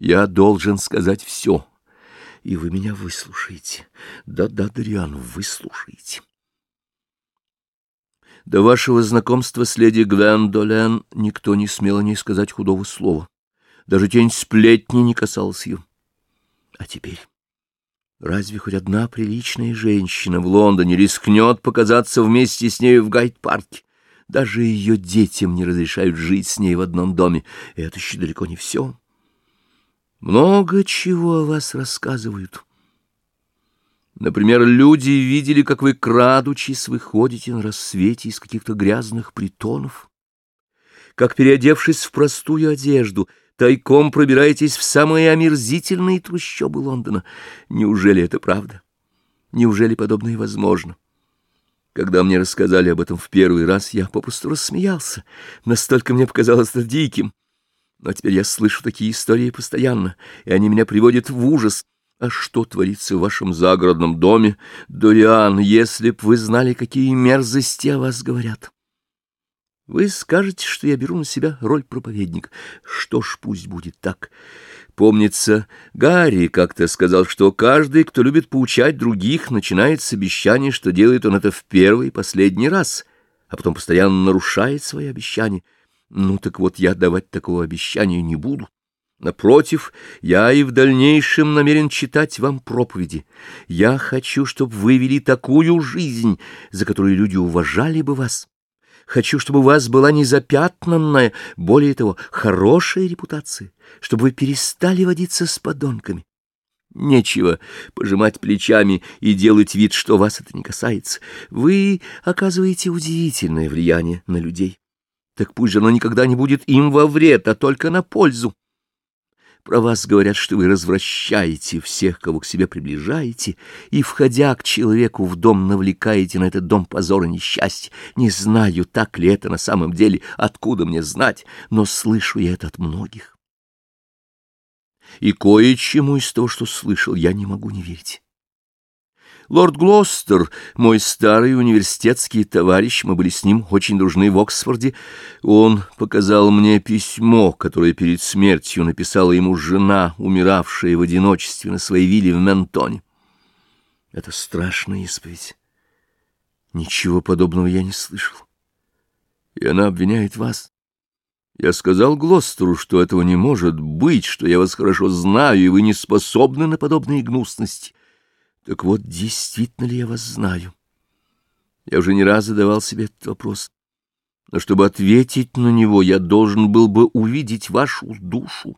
Я должен сказать все, и вы меня выслушаете. Да-да, Дариан, выслушаете. До вашего знакомства с леди Гвендолен никто не смел о ней сказать худого слова. Даже тень сплетни не касалась ее. А теперь... Разве хоть одна приличная женщина в Лондоне рискнет показаться вместе с ней в Гайд-парке? Даже ее детям не разрешают жить с ней в одном доме. И это еще далеко не все. Много чего о вас рассказывают. Например, люди видели, как вы, крадучись, выходите на рассвете из каких-то грязных притонов, как, переодевшись в простую одежду, тайком пробираетесь в самые омерзительные трущобы Лондона. Неужели это правда? Неужели подобное возможно? Когда мне рассказали об этом в первый раз, я попросту рассмеялся. Настолько мне показалось это диким. Но теперь я слышу такие истории постоянно, и они меня приводят в ужас. А что творится в вашем загородном доме, Дориан, если б вы знали, какие мерзости о вас говорят? Вы скажете, что я беру на себя роль проповедника. Что ж, пусть будет так. Помнится, Гарри как-то сказал, что каждый, кто любит поучать других, начинает с обещания, что делает он это в первый и последний раз, а потом постоянно нарушает свои обещания. Ну так вот, я давать такого обещания не буду. Напротив, я и в дальнейшем намерен читать вам проповеди. Я хочу, чтобы вы вели такую жизнь, за которую люди уважали бы вас. Хочу, чтобы у вас была незапятнанная, более того, хорошая репутация, чтобы вы перестали водиться с подонками. Нечего пожимать плечами и делать вид, что вас это не касается. Вы оказываете удивительное влияние на людей так пусть же оно никогда не будет им во вред, а только на пользу. Про вас говорят, что вы развращаете всех, кого к себе приближаете, и, входя к человеку в дом, навлекаете на этот дом позор и несчастье. Не знаю, так ли это на самом деле, откуда мне знать, но слышу я это от многих. И кое-чему из того, что слышал, я не могу не верить. Лорд Глостер, мой старый университетский товарищ, мы были с ним очень дружны в Оксфорде, он показал мне письмо, которое перед смертью написала ему жена, умиравшая в одиночестве на своей вилле в Ментоне. Это страшная исповедь. Ничего подобного я не слышал. И она обвиняет вас. Я сказал Глостеру, что этого не может быть, что я вас хорошо знаю, и вы не способны на подобные гнусности. Так вот, действительно ли я вас знаю? Я уже не раз задавал себе этот вопрос. Но чтобы ответить на него, я должен был бы увидеть вашу душу.